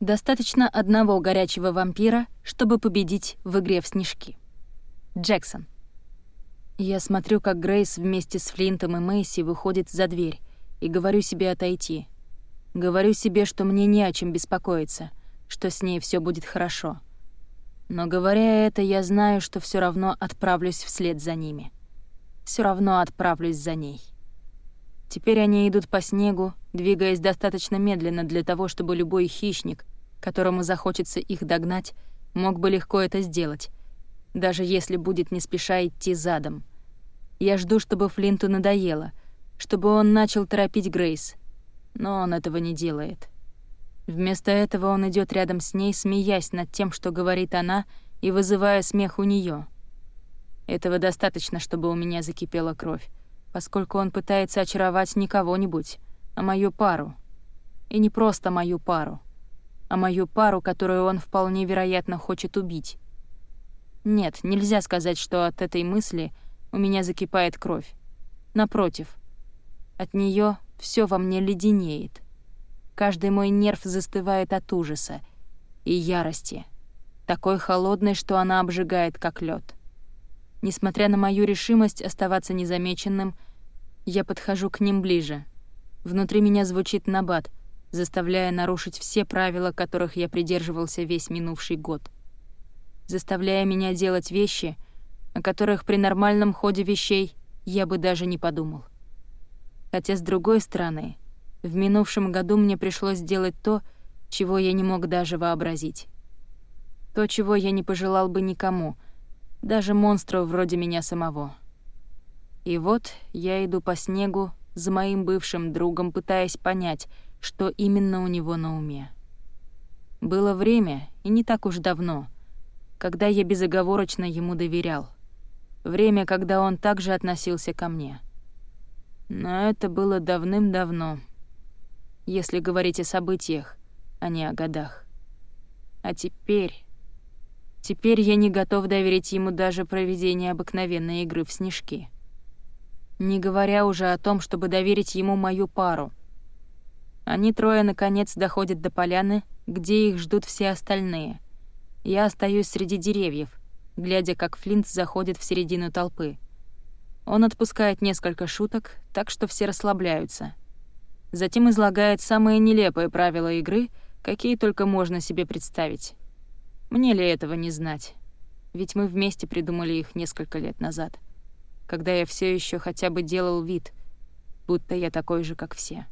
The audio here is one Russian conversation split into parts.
Достаточно одного горячего вампира, чтобы победить в игре в снежки. Джексон. Я смотрю, как Грейс вместе с Флинтом и Мэйси выходит за дверь, и говорю себе отойти. Говорю себе, что мне не о чем беспокоиться, что с ней все будет хорошо. Но говоря это, я знаю, что все равно отправлюсь вслед за ними. Все равно отправлюсь за ней. Теперь они идут по снегу, двигаясь достаточно медленно для того, чтобы любой хищник, которому захочется их догнать, мог бы легко это сделать, даже если будет не спеша идти задом. Я жду, чтобы Флинту надоело, чтобы он начал торопить Грейс. Но он этого не делает. Вместо этого он идет рядом с ней, смеясь над тем, что говорит она, и вызывая смех у нее. Этого достаточно, чтобы у меня закипела кровь, поскольку он пытается очаровать не кого-нибудь, а мою пару. И не просто мою пару, а мою пару, которую он вполне вероятно хочет убить. Нет, нельзя сказать, что от этой мысли у меня закипает кровь. Напротив, от нее все во мне леденеет. Каждый мой нерв застывает от ужаса и ярости, такой холодной, что она обжигает, как лед. Несмотря на мою решимость оставаться незамеченным, я подхожу к ним ближе. Внутри меня звучит набат, заставляя нарушить все правила, которых я придерживался весь минувший год — заставляя меня делать вещи, о которых при нормальном ходе вещей я бы даже не подумал. Хотя, с другой стороны, в минувшем году мне пришлось сделать то, чего я не мог даже вообразить. То, чего я не пожелал бы никому, даже монстру вроде меня самого. И вот я иду по снегу за моим бывшим другом, пытаясь понять, что именно у него на уме. Было время, и не так уж давно — когда я безоговорочно ему доверял. Время, когда он также относился ко мне. Но это было давным-давно, если говорить о событиях, а не о годах. А теперь... Теперь я не готов доверить ему даже проведение обыкновенной игры в снежки. Не говоря уже о том, чтобы доверить ему мою пару. Они трое, наконец, доходят до поляны, где их ждут все остальные — я остаюсь среди деревьев, глядя, как Флинт заходит в середину толпы. Он отпускает несколько шуток, так что все расслабляются. Затем излагает самые нелепые правила игры, какие только можно себе представить. Мне ли этого не знать? Ведь мы вместе придумали их несколько лет назад, когда я все еще хотя бы делал вид, будто я такой же, как все.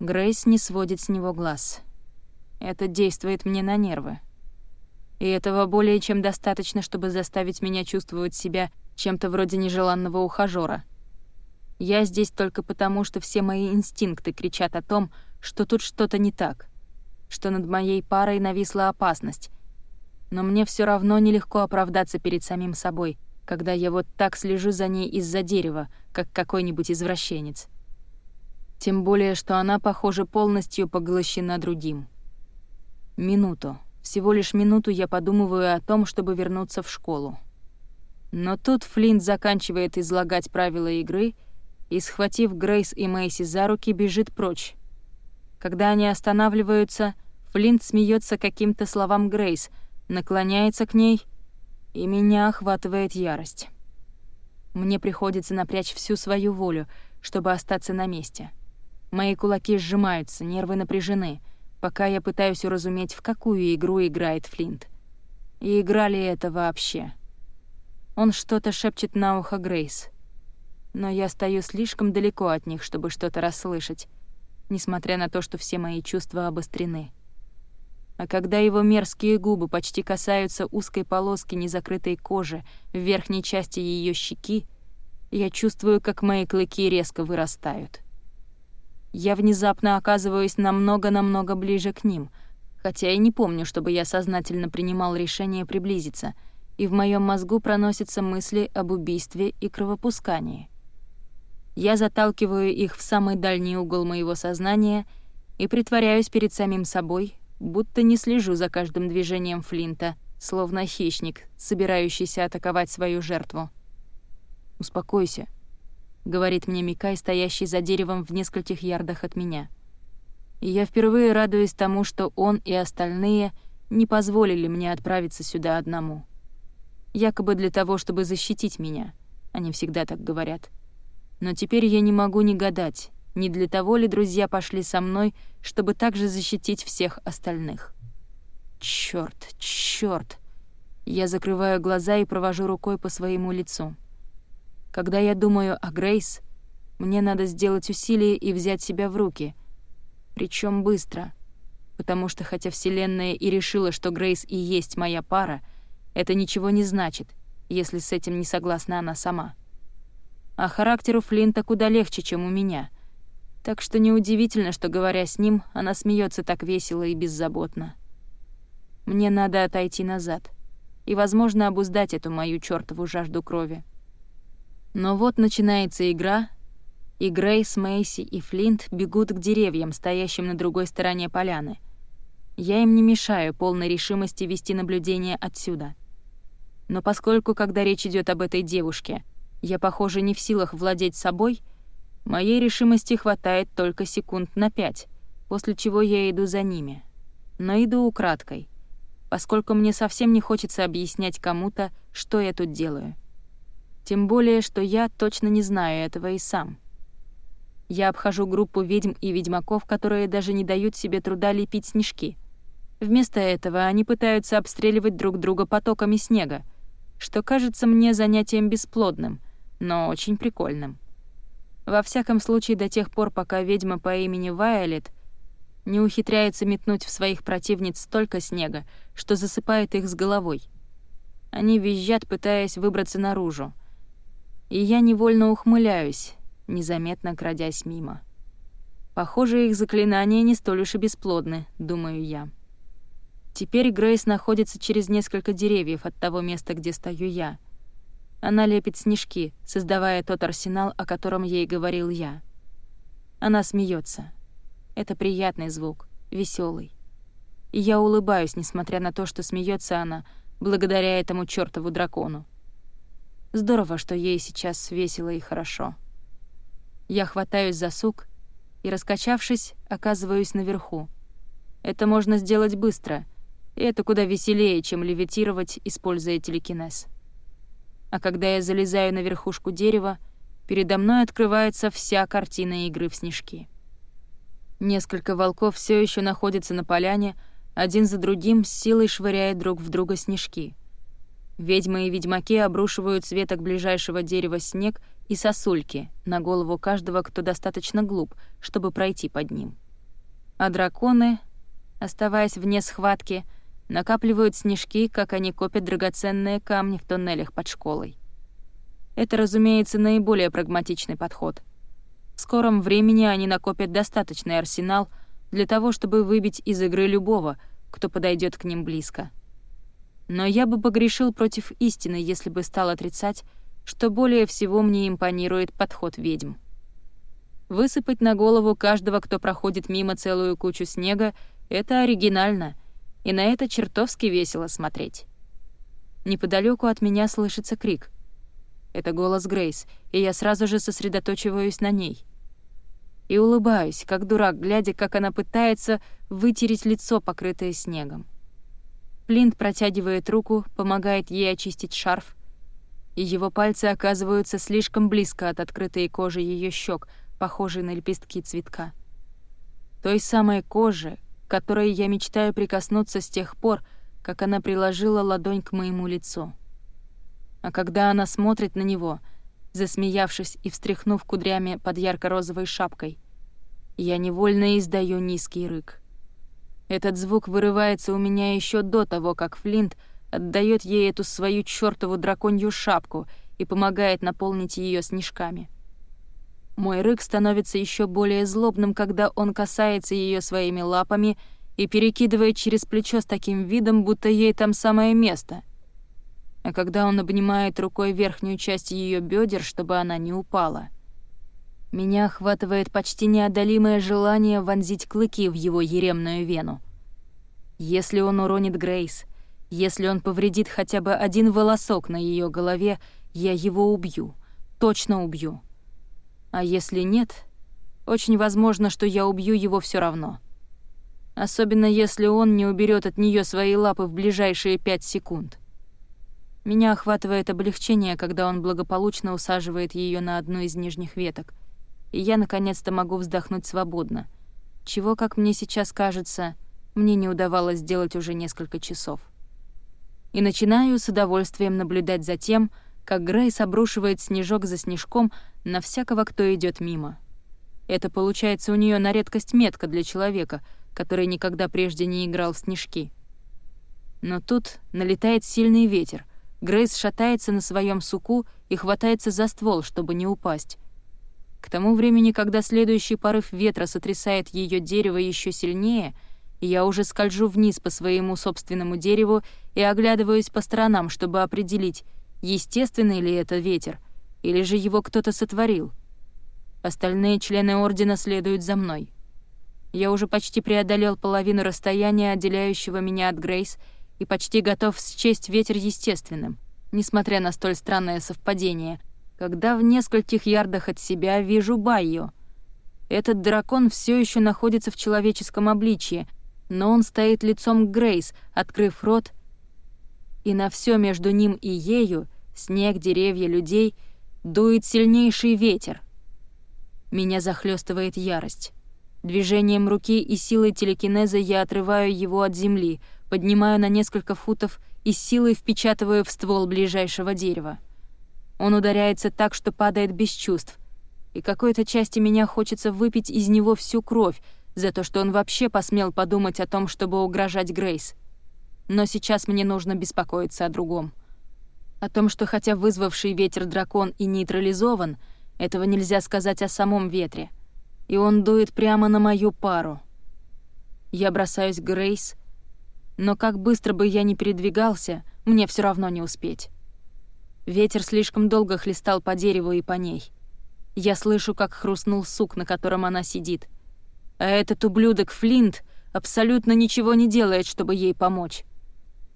Грейс не сводит с него глаз. Это действует мне на нервы. И этого более чем достаточно, чтобы заставить меня чувствовать себя чем-то вроде нежеланного ухажёра. Я здесь только потому, что все мои инстинкты кричат о том, что тут что-то не так, что над моей парой нависла опасность. Но мне все равно нелегко оправдаться перед самим собой, когда я вот так слежу за ней из-за дерева, как какой-нибудь извращенец. Тем более, что она, похоже, полностью поглощена другим. Минуту. Всего лишь минуту я подумываю о том, чтобы вернуться в школу. Но тут Флинт заканчивает излагать правила игры и, схватив Грейс и Мэйси за руки, бежит прочь. Когда они останавливаются, Флинт смеется каким-то словам Грейс, наклоняется к ней, и меня охватывает ярость. Мне приходится напрячь всю свою волю, чтобы остаться на месте. Мои кулаки сжимаются, нервы напряжены — пока я пытаюсь уразуметь, в какую игру играет Флинт. И игра ли это вообще? Он что-то шепчет на ухо Грейс. Но я стою слишком далеко от них, чтобы что-то расслышать, несмотря на то, что все мои чувства обострены. А когда его мерзкие губы почти касаются узкой полоски незакрытой кожи в верхней части ее щеки, я чувствую, как мои клыки резко вырастают я внезапно оказываюсь намного-намного ближе к ним, хотя и не помню, чтобы я сознательно принимал решение приблизиться, и в моем мозгу проносятся мысли об убийстве и кровопускании. Я заталкиваю их в самый дальний угол моего сознания и притворяюсь перед самим собой, будто не слежу за каждым движением Флинта, словно хищник, собирающийся атаковать свою жертву. «Успокойся», — говорит мне Микай, стоящий за деревом в нескольких ярдах от меня. И я впервые радуюсь тому, что он и остальные не позволили мне отправиться сюда одному. Якобы для того, чтобы защитить меня. Они всегда так говорят. Но теперь я не могу не гадать, не для того ли друзья пошли со мной, чтобы также защитить всех остальных. Чёрт, чёрт! Я закрываю глаза и провожу рукой по своему лицу. Когда я думаю о Грейс, мне надо сделать усилие и взять себя в руки. Причем быстро. Потому что хотя Вселенная и решила, что Грейс и есть моя пара, это ничего не значит, если с этим не согласна она сама. А характеру Флинта куда легче, чем у меня. Так что неудивительно, что, говоря с ним, она смеется так весело и беззаботно. Мне надо отойти назад и, возможно, обуздать эту мою чёртову жажду крови. Но вот начинается игра, и Грейс, Мэйси и Флинт бегут к деревьям, стоящим на другой стороне поляны. Я им не мешаю полной решимости вести наблюдение отсюда. Но поскольку, когда речь идет об этой девушке, я, похоже, не в силах владеть собой, моей решимости хватает только секунд на пять, после чего я иду за ними. Но иду украдкой, поскольку мне совсем не хочется объяснять кому-то, что я тут делаю. Тем более, что я точно не знаю этого и сам. Я обхожу группу ведьм и ведьмаков, которые даже не дают себе труда лепить снежки. Вместо этого они пытаются обстреливать друг друга потоками снега, что кажется мне занятием бесплодным — но очень прикольным. Во всяком случае, до тех пор, пока ведьма по имени Вайолет не ухитряется метнуть в своих противниц столько снега, что засыпает их с головой. Они визжат, пытаясь выбраться наружу. И я невольно ухмыляюсь, незаметно крадясь мимо. Похоже, их заклинания не столь уж и бесплодны, думаю я. Теперь Грейс находится через несколько деревьев от того места, где стою я — она лепит снежки, создавая тот арсенал, о котором ей говорил я. Она смеется. Это приятный звук, веселый. И я улыбаюсь, несмотря на то, что смеется она, благодаря этому чёртову дракону. Здорово, что ей сейчас весело и хорошо. Я хватаюсь за сук и, раскачавшись, оказываюсь наверху. Это можно сделать быстро, и это куда веселее, чем левитировать, используя телекинез а когда я залезаю на верхушку дерева, передо мной открывается вся картина игры в снежки. Несколько волков все еще находятся на поляне, один за другим с силой швыряя друг в друга снежки. Ведьмы и ведьмаки обрушивают с веток ближайшего дерева снег и сосульки на голову каждого, кто достаточно глуп, чтобы пройти под ним. А драконы, оставаясь вне схватки, — накапливают снежки, как они копят драгоценные камни в тоннелях под школой. Это, разумеется, наиболее прагматичный подход. В скором времени они накопят достаточный арсенал для того, чтобы выбить из игры любого, кто подойдет к ним близко. Но я бы погрешил против истины, если бы стал отрицать, что более всего мне импонирует подход ведьм. Высыпать на голову каждого, кто проходит мимо целую кучу снега, это оригинально — и на это чертовски весело смотреть. Неподалеку от меня слышится крик. Это голос Грейс, и я сразу же сосредоточиваюсь на ней. И улыбаюсь, как дурак, глядя, как она пытается вытереть лицо, покрытое снегом. Плинт протягивает руку, помогает ей очистить шарф, и его пальцы оказываются слишком близко от открытой кожи ее щек, похожей на лепестки цветка. Той самой кожи, которой я мечтаю прикоснуться с тех пор, как она приложила ладонь к моему лицу. А когда она смотрит на него, засмеявшись и встряхнув кудрями под ярко-розовой шапкой, я невольно издаю низкий рык. Этот звук вырывается у меня еще до того, как Флинт отдает ей эту свою чёртову драконью шапку и помогает наполнить ее снежками. Мой рык становится еще более злобным, когда он касается ее своими лапами и перекидывает через плечо с таким видом, будто ей там самое место. А когда он обнимает рукой верхнюю часть ее бедер, чтобы она не упала. Меня охватывает почти неодолимое желание вонзить клыки в его еремную вену. Если он уронит Грейс, если он повредит хотя бы один волосок на ее голове, я его убью. Точно убью. А если нет, очень возможно, что я убью его все равно. особенно если он не уберет от нее свои лапы в ближайшие пять секунд. Меня охватывает облегчение, когда он благополучно усаживает ее на одну из нижних веток, и я наконец-то могу вздохнуть свободно, чего, как мне сейчас кажется, мне не удавалось сделать уже несколько часов. И начинаю с удовольствием наблюдать за тем, как Грейс обрушивает снежок за снежком на всякого, кто идет мимо. Это получается у нее на редкость метка для человека, который никогда прежде не играл в снежки. Но тут налетает сильный ветер. Грейс шатается на своем суку и хватается за ствол, чтобы не упасть. К тому времени, когда следующий порыв ветра сотрясает ее дерево еще сильнее, я уже скольжу вниз по своему собственному дереву и оглядываюсь по сторонам, чтобы определить, естественный ли это ветер, или же его кто-то сотворил. Остальные члены Ордена следуют за мной. Я уже почти преодолел половину расстояния, отделяющего меня от Грейс, и почти готов счесть ветер естественным, несмотря на столь странное совпадение, когда в нескольких ярдах от себя вижу Байо. Этот дракон все еще находится в человеческом обличье, но он стоит лицом к Грейс, открыв рот, и на все между ним и ею, снег, деревья, людей, дует сильнейший ветер. Меня захлестывает ярость. Движением руки и силой телекинеза я отрываю его от земли, поднимаю на несколько футов и силой впечатываю в ствол ближайшего дерева. Он ударяется так, что падает без чувств, и какой-то части меня хочется выпить из него всю кровь за то, что он вообще посмел подумать о том, чтобы угрожать Грейс. Но сейчас мне нужно беспокоиться о другом. О том, что хотя вызвавший ветер дракон и нейтрализован, этого нельзя сказать о самом ветре. И он дует прямо на мою пару. Я бросаюсь к Грейс, но как быстро бы я ни передвигался, мне все равно не успеть. Ветер слишком долго хлестал по дереву и по ней. Я слышу, как хрустнул сук, на котором она сидит. А этот ублюдок Флинт абсолютно ничего не делает, чтобы ей помочь.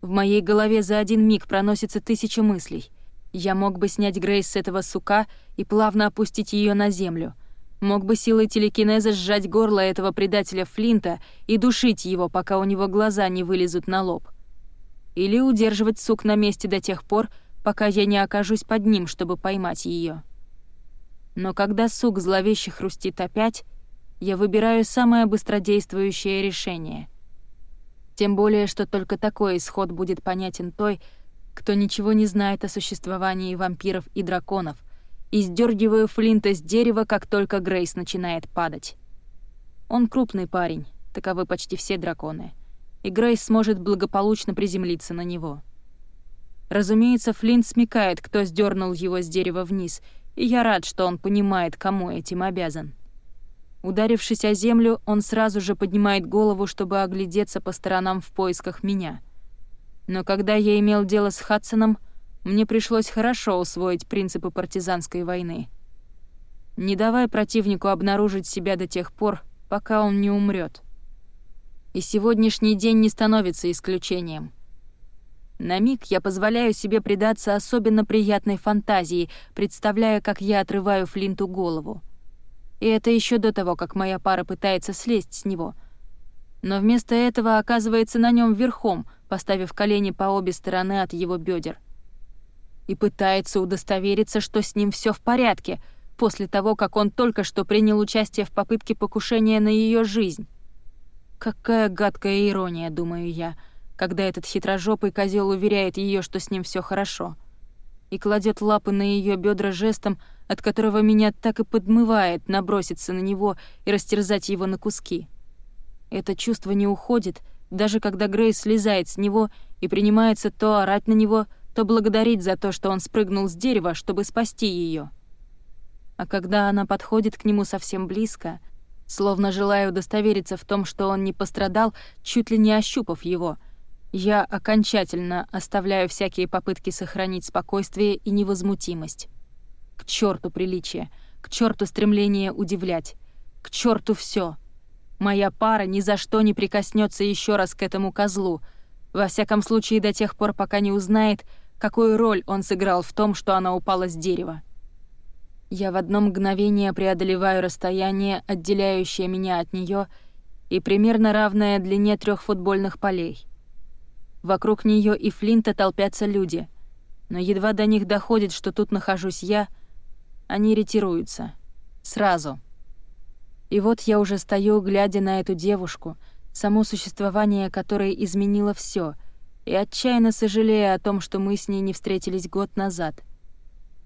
В моей голове за один миг проносится тысяча мыслей. Я мог бы снять Грейс с этого сука и плавно опустить ее на землю. Мог бы силой телекинеза сжать горло этого предателя Флинта и душить его, пока у него глаза не вылезут на лоб. Или удерживать сук на месте до тех пор, пока я не окажусь под ним, чтобы поймать ее. Но когда сук зловеще хрустит опять, я выбираю самое быстродействующее решение. Тем более, что только такой исход будет понятен той, кто ничего не знает о существовании вампиров и драконов, и сдергиваю Флинта с дерева, как только Грейс начинает падать. Он крупный парень, таковы почти все драконы, и Грейс сможет благополучно приземлиться на него. Разумеется, Флинт смекает, кто сдернул его с дерева вниз, и я рад, что он понимает, кому этим обязан. Ударившись о землю, он сразу же поднимает голову, чтобы оглядеться по сторонам в поисках меня. Но когда я имел дело с Хадсоном, мне пришлось хорошо усвоить принципы партизанской войны. Не давай противнику обнаружить себя до тех пор, пока он не умрет. И сегодняшний день не становится исключением. На миг я позволяю себе предаться особенно приятной фантазии, представляя, как я отрываю Флинту голову. И это еще до того, как моя пара пытается слезть с него. Но вместо этого оказывается на нем верхом, поставив колени по обе стороны от его бедер. И пытается удостовериться, что с ним все в порядке, после того, как он только что принял участие в попытке покушения на ее жизнь. Какая гадкая ирония, думаю я, когда этот хитрожопый козел уверяет ее, что с ним все хорошо — и кладет лапы на ее бедра жестом, от которого меня так и подмывает наброситься на него и растерзать его на куски. Это чувство не уходит, даже когда Грейс слезает с него и принимается то орать на него, то благодарить за то, что он спрыгнул с дерева, чтобы спасти ее. А когда она подходит к нему совсем близко, словно желая удостовериться в том, что он не пострадал, чуть ли не ощупав его — я окончательно оставляю всякие попытки сохранить спокойствие и невозмутимость. К черту приличие, к черту стремление удивлять, к черту все. Моя пара ни за что не прикоснется еще раз к этому козлу, во всяком случае до тех пор, пока не узнает, какую роль он сыграл в том, что она упала с дерева. Я в одно мгновение преодолеваю расстояние, отделяющее меня от нее, и примерно равная длине трех футбольных полей. Вокруг нее и Флинта толпятся люди, но едва до них доходит, что тут нахожусь я, они ретируются. Сразу. И вот я уже стою, глядя на эту девушку, само существование которой изменило все, и отчаянно сожалея о том, что мы с ней не встретились год назад,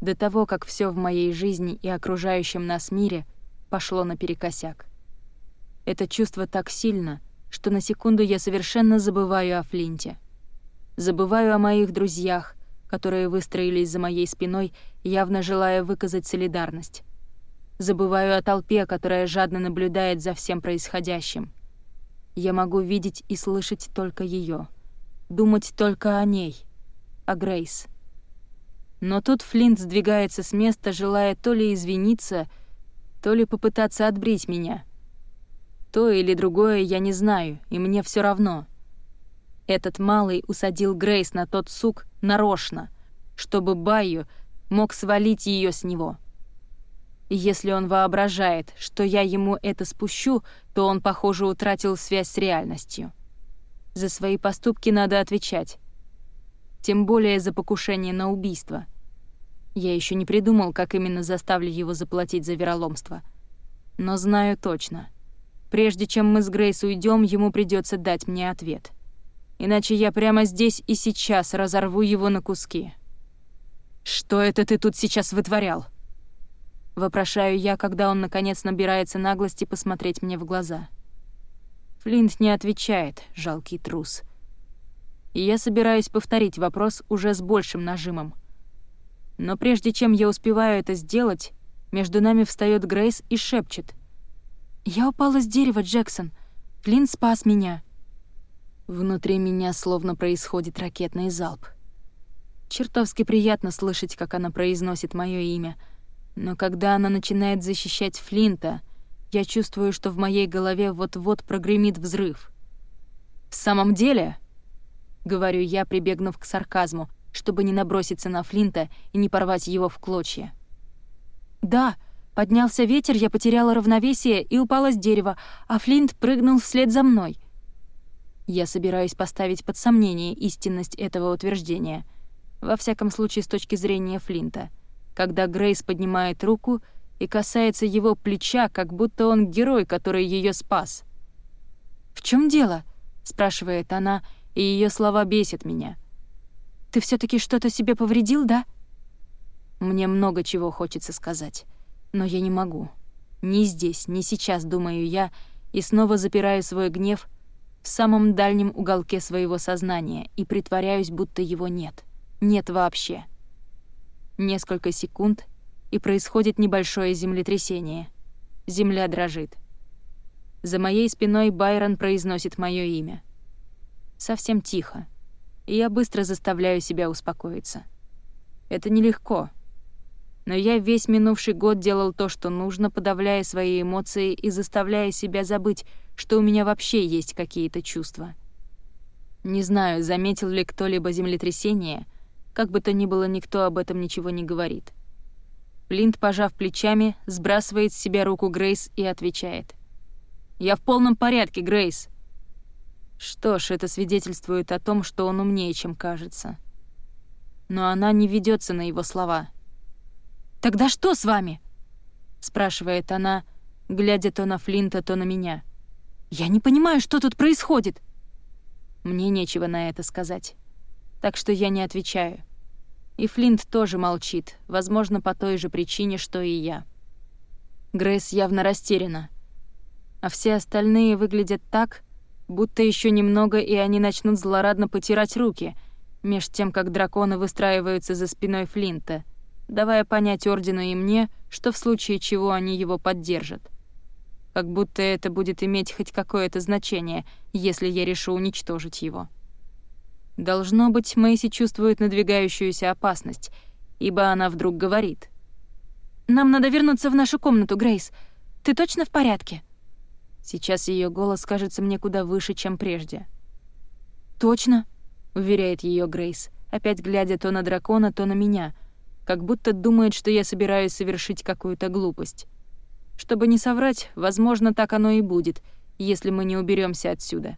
до того, как все в моей жизни и окружающем нас мире пошло наперекосяк. Это чувство так сильно, что на секунду я совершенно забываю о Флинте. Забываю о моих друзьях, которые выстроились за моей спиной, явно желая выказать солидарность. Забываю о толпе, которая жадно наблюдает за всем происходящим. Я могу видеть и слышать только ее, думать только о ней, о Грейс. Но тут Флинт сдвигается с места, желая то ли извиниться, то ли попытаться отбрить меня — то или другое я не знаю, и мне все равно. Этот малый усадил Грейс на тот сук нарочно, чтобы Байю мог свалить ее с него. Если он воображает, что я ему это спущу, то он, похоже, утратил связь с реальностью. За свои поступки надо отвечать. Тем более за покушение на убийство. Я еще не придумал, как именно заставлю его заплатить за вероломство. Но знаю точно — Прежде чем мы с Грейс уйдем, ему придется дать мне ответ. Иначе я прямо здесь и сейчас разорву его на куски. «Что это ты тут сейчас вытворял?» Вопрошаю я, когда он, наконец, набирается наглости посмотреть мне в глаза. Флинт не отвечает, жалкий трус. И я собираюсь повторить вопрос уже с большим нажимом. Но прежде чем я успеваю это сделать, между нами встает Грейс и шепчет — «Я упала с дерева, Джексон. Флинн спас меня». Внутри меня словно происходит ракетный залп. Чертовски приятно слышать, как она произносит мое имя. Но когда она начинает защищать Флинта, я чувствую, что в моей голове вот-вот прогремит взрыв. «В самом деле?» — говорю я, прибегнув к сарказму, чтобы не наброситься на Флинта и не порвать его в клочья. «Да», Поднялся ветер, я потеряла равновесие и упала с дерева, а Флинт прыгнул вслед за мной. Я собираюсь поставить под сомнение истинность этого утверждения. Во всяком случае, с точки зрения Флинта. Когда Грейс поднимает руку и касается его плеча, как будто он герой, который ее спас. «В чем дело?» — спрашивает она, и ее слова бесят меня. «Ты все таки что-то себе повредил, да?» Мне много чего хочется сказать. Но я не могу. Ни здесь, ни сейчас, думаю я, и снова запираю свой гнев в самом дальнем уголке своего сознания и притворяюсь, будто его нет. Нет вообще. Несколько секунд, и происходит небольшое землетрясение. Земля дрожит. За моей спиной Байрон произносит мое имя. Совсем тихо, и я быстро заставляю себя успокоиться. Это нелегко — но я весь минувший год делал то, что нужно, подавляя свои эмоции и заставляя себя забыть, что у меня вообще есть какие-то чувства. Не знаю, заметил ли кто-либо землетрясение, как бы то ни было, никто об этом ничего не говорит. Плинт, пожав плечами, сбрасывает с себя руку Грейс и отвечает. «Я в полном порядке, Грейс». Что ж, это свидетельствует о том, что он умнее, чем кажется. Но она не ведется на его слова — «Тогда что с вами?» — спрашивает она, глядя то на Флинта, то на меня. «Я не понимаю, что тут происходит». Мне нечего на это сказать. Так что я не отвечаю. И Флинт тоже молчит, возможно, по той же причине, что и я. Грейс явно растеряна. А все остальные выглядят так, будто еще немного, и они начнут злорадно потирать руки, меж тем, как драконы выстраиваются за спиной Флинта — давая понять Ордену и мне, что в случае чего они его поддержат. Как будто это будет иметь хоть какое-то значение, если я решу уничтожить его. Должно быть, Мэйси чувствует надвигающуюся опасность, ибо она вдруг говорит. «Нам надо вернуться в нашу комнату, Грейс. Ты точно в порядке?» Сейчас ее голос кажется мне куда выше, чем прежде. «Точно», — уверяет ее Грейс, опять глядя то на дракона, то на меня — как будто думает, что я собираюсь совершить какую-то глупость. Чтобы не соврать, возможно, так оно и будет, если мы не уберемся отсюда,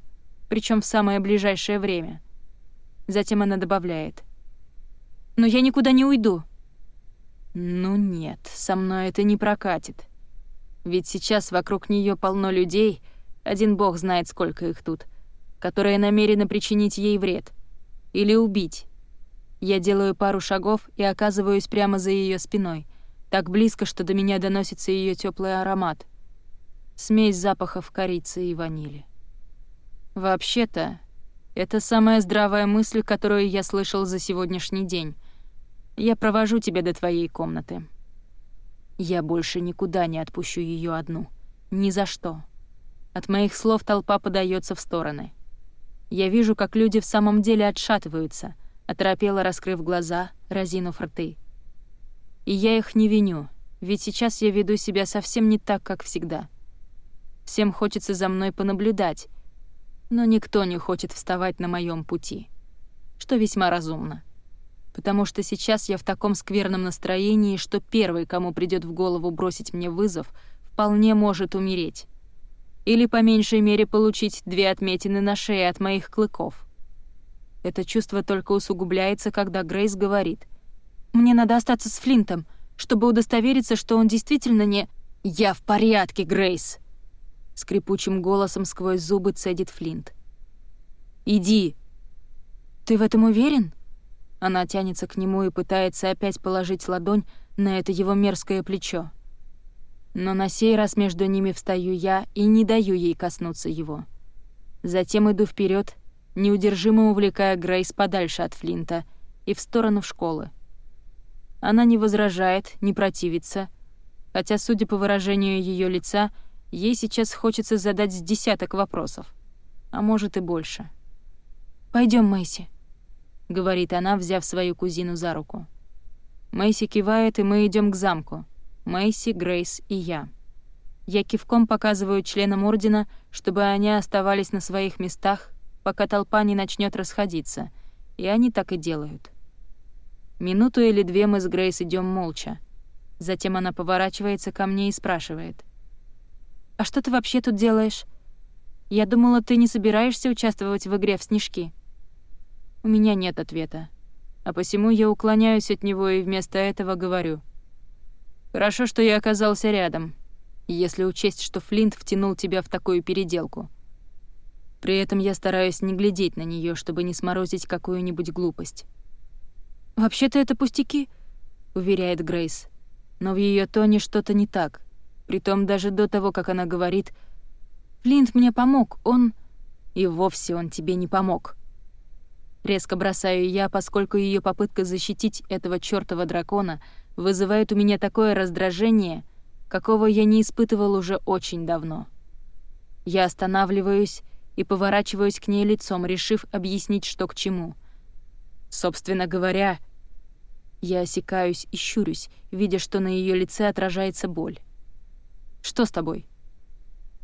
причем в самое ближайшее время. Затем она добавляет. «Но я никуда не уйду». «Ну нет, со мной это не прокатит. Ведь сейчас вокруг нее полно людей, один бог знает, сколько их тут, которые намерены причинить ей вред. Или убить. Я делаю пару шагов и оказываюсь прямо за ее спиной, так близко, что до меня доносится ее теплый аромат. Смесь запахов корицы и ванили. Вообще-то, это самая здравая мысль, которую я слышал за сегодняшний день. Я провожу тебя до твоей комнаты. Я больше никуда не отпущу ее одну. Ни за что. От моих слов толпа подается в стороны. Я вижу, как люди в самом деле отшатываются — оторопело раскрыв глаза, разинув рты. И я их не виню, ведь сейчас я веду себя совсем не так, как всегда. Всем хочется за мной понаблюдать, но никто не хочет вставать на моем пути, что весьма разумно. Потому что сейчас я в таком скверном настроении, что первый, кому придет в голову бросить мне вызов, вполне может умереть. Или, по меньшей мере, получить две отметины на шее от моих клыков — это чувство только усугубляется, когда Грейс говорит. «Мне надо остаться с Флинтом, чтобы удостовериться, что он действительно не...» «Я в порядке, Грейс!» Скрипучим голосом сквозь зубы цедит Флинт. «Иди!» «Ты в этом уверен?» Она тянется к нему и пытается опять положить ладонь на это его мерзкое плечо. Но на сей раз между ними встаю я и не даю ей коснуться его. Затем иду вперед неудержимо увлекая Грейс подальше от Флинта и в сторону школы. Она не возражает, не противится, хотя, судя по выражению ее лица, ей сейчас хочется задать десяток вопросов, а может и больше. Пойдем, Мэйси», — говорит она, взяв свою кузину за руку. Мэйси кивает, и мы идем к замку. Мэйси, Грейс и я. Я кивком показываю членам Ордена, чтобы они оставались на своих местах пока толпа не начнет расходиться, и они так и делают. Минуту или две мы с Грейс идем молча. Затем она поворачивается ко мне и спрашивает. «А что ты вообще тут делаешь? Я думала, ты не собираешься участвовать в игре в снежки». У меня нет ответа, а посему я уклоняюсь от него и вместо этого говорю. «Хорошо, что я оказался рядом, если учесть, что Флинт втянул тебя в такую переделку». При этом я стараюсь не глядеть на нее, чтобы не сморозить какую-нибудь глупость. «Вообще-то это пустяки», — уверяет Грейс. Но в ее тоне что-то не так. Притом даже до того, как она говорит «Флинт мне помог, он...» «И вовсе он тебе не помог». Резко бросаю я, поскольку ее попытка защитить этого чёртова дракона вызывает у меня такое раздражение, какого я не испытывал уже очень давно. Я останавливаюсь и поворачиваюсь к ней лицом, решив объяснить, что к чему. Собственно говоря, я осекаюсь и щурюсь, видя, что на ее лице отражается боль. «Что с тобой?»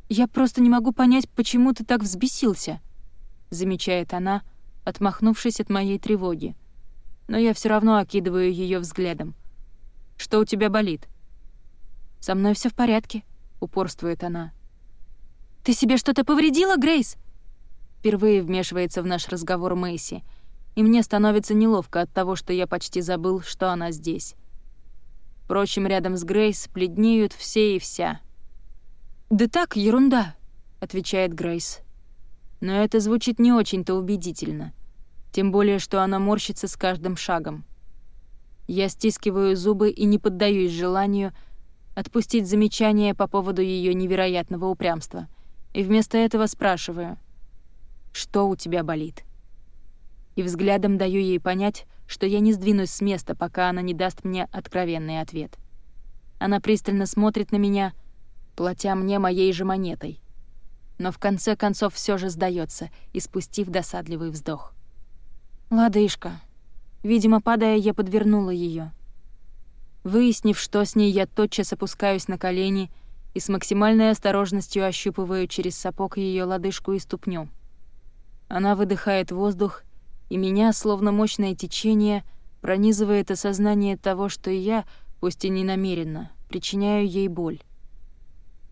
«Я просто не могу понять, почему ты так взбесился», — замечает она, отмахнувшись от моей тревоги. Но я все равно окидываю ее взглядом. «Что у тебя болит?» «Со мной все в порядке», — упорствует она. «Ты себе что-то повредила, Грейс?» Впервые вмешивается в наш разговор Мэйси, и мне становится неловко от того, что я почти забыл, что она здесь. Впрочем, рядом с Грейс пледнеют все и вся. «Да так, ерунда», — отвечает Грейс. Но это звучит не очень-то убедительно, тем более, что она морщится с каждым шагом. Я стискиваю зубы и не поддаюсь желанию отпустить замечание по поводу ее невероятного упрямства, и вместо этого спрашиваю — что у тебя болит. И взглядом даю ей понять, что я не сдвинусь с места, пока она не даст мне откровенный ответ. Она пристально смотрит на меня, платя мне моей же монетой. Но в конце концов все же сдается, испустив досадливый вздох. Ладышка. Видимо, падая, я подвернула ее. Выяснив, что с ней, я тотчас опускаюсь на колени и с максимальной осторожностью ощупываю через сапог ее лодыжку и ступню. Она выдыхает воздух, и меня, словно мощное течение, пронизывает осознание того, что я, пусть и не намеренно, причиняю ей боль.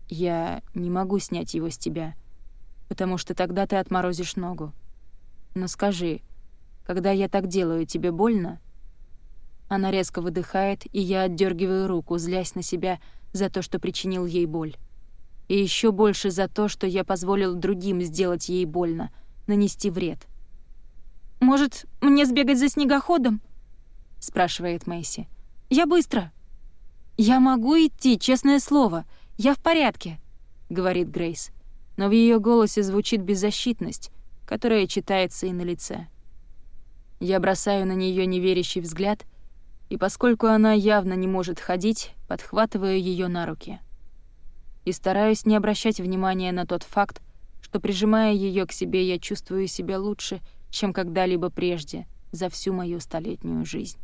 «Я не могу снять его с тебя», потому что тогда ты отморозишь ногу. Но скажи, когда я так делаю, тебе больно?» Она резко выдыхает, и я отдергиваю руку, злясь на себя за то, что причинил ей боль. И еще больше за то, что я позволил другим сделать ей больно, нанести вред. «Может, мне сбегать за снегоходом?» — спрашивает Мэйси. «Я быстро». «Я могу идти, честное слово. Я в порядке», — говорит Грейс. Но в ее голосе звучит беззащитность, которая читается и на лице. Я бросаю на нее неверящий взгляд, и поскольку она явно не может ходить, подхватываю ее на руки. И стараюсь не обращать внимания на тот факт, что, прижимая ее к себе, я чувствую себя лучше, чем когда-либо прежде за всю мою столетнюю жизнь.